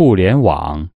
互联网。